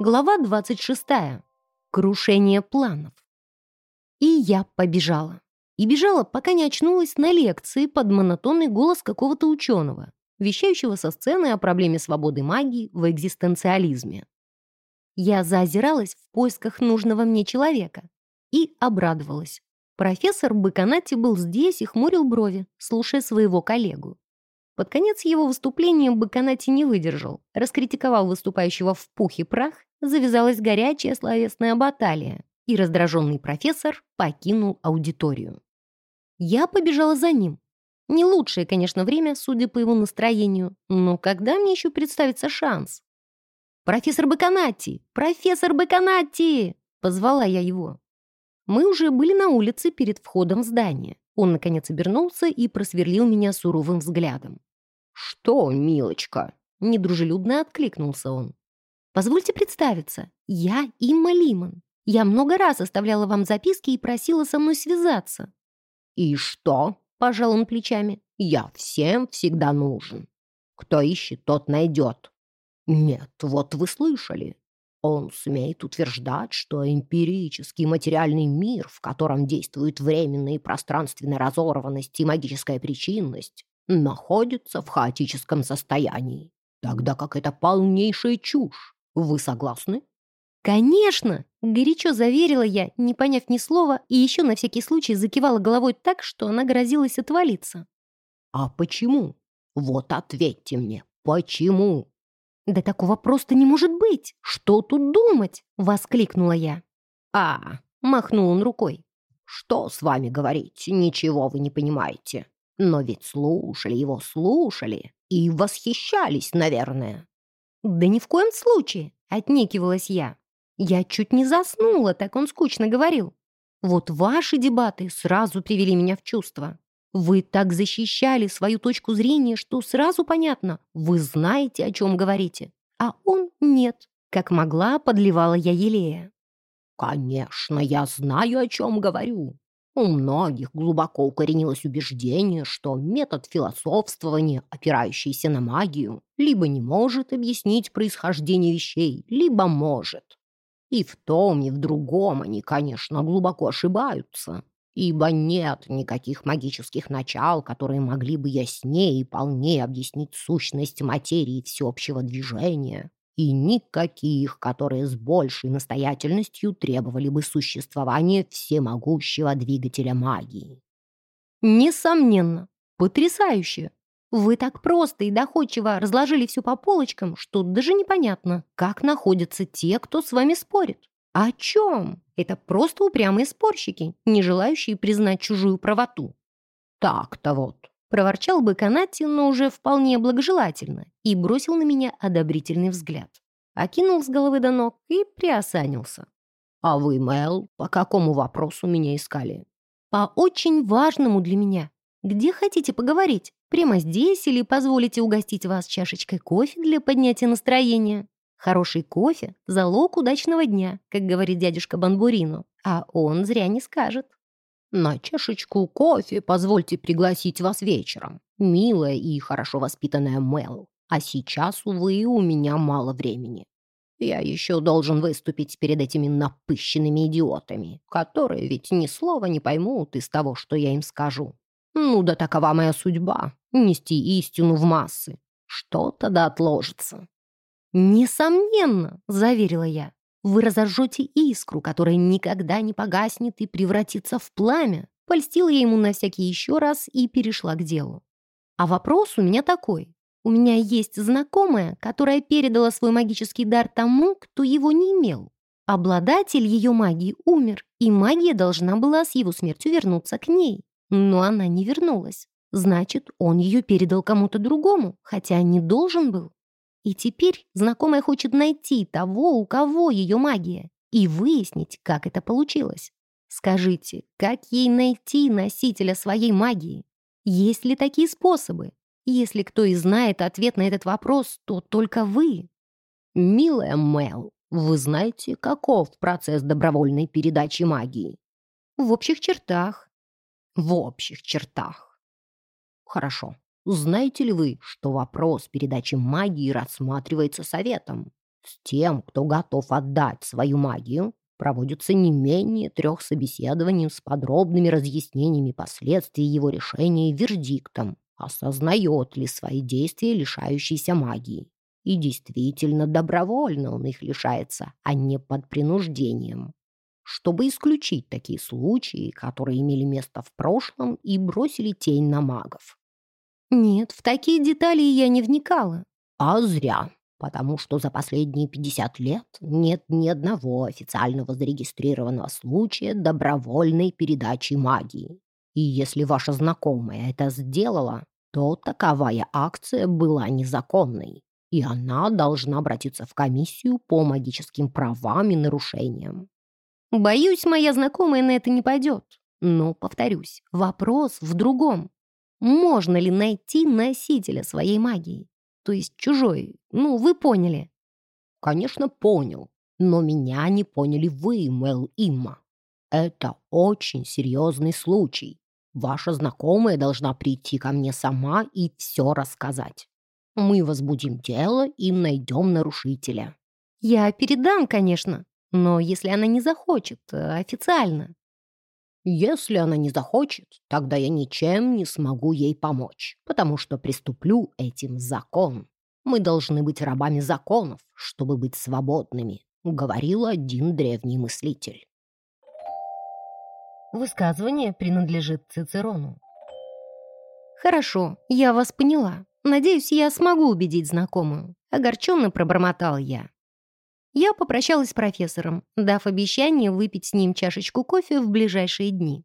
Глава 26. Крушение планов. И я побежала. И бежала, пока не очнулась на лекции под монотонный голос какого-то ученого, вещающего со сцены о проблеме свободы магии в экзистенциализме. Я заозиралась в поисках нужного мне человека и обрадовалась. Профессор Баканати был здесь и хмурил брови, слушая своего коллегу. Под конец его выступления Баканати не выдержал. Раскритиковал выступающего в пух и прах, завязалась горячая словесная баталия, и раздраженный профессор покинул аудиторию. Я побежала за ним. Не лучшее, конечно, время, судя по его настроению, но когда мне еще представится шанс? «Профессор Баканати! Профессор Баканати!» — позвала я его. Мы уже были на улице перед входом в здание. Он, наконец, обернулся и просверлил меня суровым взглядом. «Что, милочка?» — недружелюбно откликнулся он. «Позвольте представиться. Я Имма Лимон. Я много раз оставляла вам записки и просила со мной связаться». «И что?» — пожал он плечами. «Я всем всегда нужен. Кто ищет, тот найдет». «Нет, вот вы слышали. Он смеет утверждать, что эмпирический материальный мир, в котором действует временная и пространственная разорванность и магическая причинность, находится в хаотическом состоянии, тогда как это полнейшая чушь. Вы согласны? «Конечно!» — горячо заверила я, не поняв ни слова, и еще на всякий случай закивала головой так, что она грозилась отвалиться. «А почему? Вот ответьте мне, почему?» «Да такого просто не может быть! Что тут думать?» — воскликнула я. «А!» — махнул он рукой. «Что с вами говорить? Ничего вы не понимаете. Но ведь слушали его, слушали и восхищались, наверное». «Да ни в коем случае!» — отнекивалась я. Я чуть не заснула, так он скучно говорил. Вот ваши дебаты сразу привели меня в чувство. Вы так защищали свою точку зрения, что сразу понятно, вы знаете, о чем говорите. А он нет. Как могла, подливала я елея. «Конечно, я знаю, о чем говорю. У многих глубоко укоренилось убеждение, что метод философствования, опирающийся на магию, либо не может объяснить происхождение вещей, либо может. И в том, и в другом они, конечно, глубоко ошибаются ибо нет никаких магических начал, которые могли бы яснее и полнее объяснить сущность материи всеобщего движения, и никаких, которые с большей настоятельностью требовали бы существования всемогущего двигателя магии. Несомненно, потрясающе. Вы так просто и доходчиво разложили все по полочкам, что даже непонятно, как находятся те, кто с вами спорит. О чем? Это просто упрямые спорщики, не желающие признать чужую правоту. Так-то вот. Проворчал бы Канати, но уже вполне благожелательно, и бросил на меня одобрительный взгляд. Окинул с головы до ног и приосанился. «А вы, Мэл, по какому вопросу меня искали?» «По очень важному для меня. Где хотите поговорить? Прямо здесь или позволите угостить вас чашечкой кофе для поднятия настроения?» Хороший кофе – залог удачного дня, как говорит дядюшка Банбурино, а он зря не скажет. На чашечку кофе позвольте пригласить вас вечером, милая и хорошо воспитанная Мэл. А сейчас, увы, у меня мало времени. Я еще должен выступить перед этими напыщенными идиотами, которые ведь ни слова не поймут из того, что я им скажу. Ну да такова моя судьба — нести истину в массы. Что-то да отложится. «Несомненно», — заверила я, «вы разожжете искру, которая никогда не погаснет и превратится в пламя». Польстила я ему на всякий еще раз и перешла к делу. А вопрос у меня такой. У меня есть знакомая, которая передала свой магический дар тому, кто его не имел. Обладатель ее магии умер, и магия должна была с его смертью вернуться к ней. Но она не вернулась. Значит, он ее передал кому-то другому, хотя не должен был. И теперь знакомая хочет найти того, у кого ее магия, и выяснить, как это получилось. Скажите, как ей найти носителя своей магии? Есть ли такие способы? Если кто и знает ответ на этот вопрос, то только вы. Милая Мел, вы знаете, каков процесс добровольной передачи магии? В общих чертах. В общих чертах. Хорошо. Знаете ли вы, что вопрос передачи магии рассматривается советом? С тем, кто готов отдать свою магию, проводится не менее трех собеседований с подробными разъяснениями последствий его решения и вердиктом, осознает ли свои действия лишающейся магии. И действительно добровольно он их лишается, а не под принуждением. Чтобы исключить такие случаи, которые имели место в прошлом и бросили тень на магов. Нет, в такие детали я не вникала. А зря потому что за последние 50 лет нет ни одного официального зарегистрированного случая добровольной передачи магии. И если ваша знакомая это сделала, то таковая акция была незаконной, и она должна обратиться в комиссию по магическим правам и нарушениям. Боюсь, моя знакомая на это не пойдет. Но, повторюсь, вопрос в другом. Можно ли найти носителя своей магии? то есть чужой. Ну, вы поняли». «Конечно, понял. Но меня не поняли вы, Мэл Имма. Это очень серьезный случай. Ваша знакомая должна прийти ко мне сама и все рассказать. Мы возбудим дело и найдем нарушителя». «Я передам, конечно, но если она не захочет, э, официально». Если она не захочет, тогда я ничем не смогу ей помочь, потому что приступлю этим закон. Мы должны быть рабами законов, чтобы быть свободными, говорил один древний мыслитель. Высказывание принадлежит Цицерону. «Хорошо, я вас поняла. Надеюсь, я смогу убедить знакомую», — огорченно пробормотал я. Я попрощалась с профессором, дав обещание выпить с ним чашечку кофе в ближайшие дни.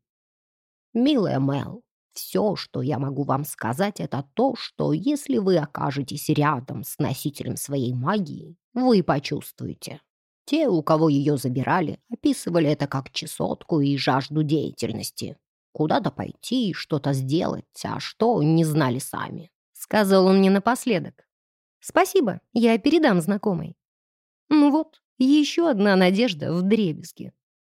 «Милая Мел, все, что я могу вам сказать, это то, что если вы окажетесь рядом с носителем своей магии, вы почувствуете. Те, у кого ее забирали, описывали это как чесотку и жажду деятельности. Куда-то пойти, что-то сделать, а что, не знали сами», — сказал он мне напоследок. «Спасибо, я передам знакомой». Ну вот, еще одна надежда в дребезге.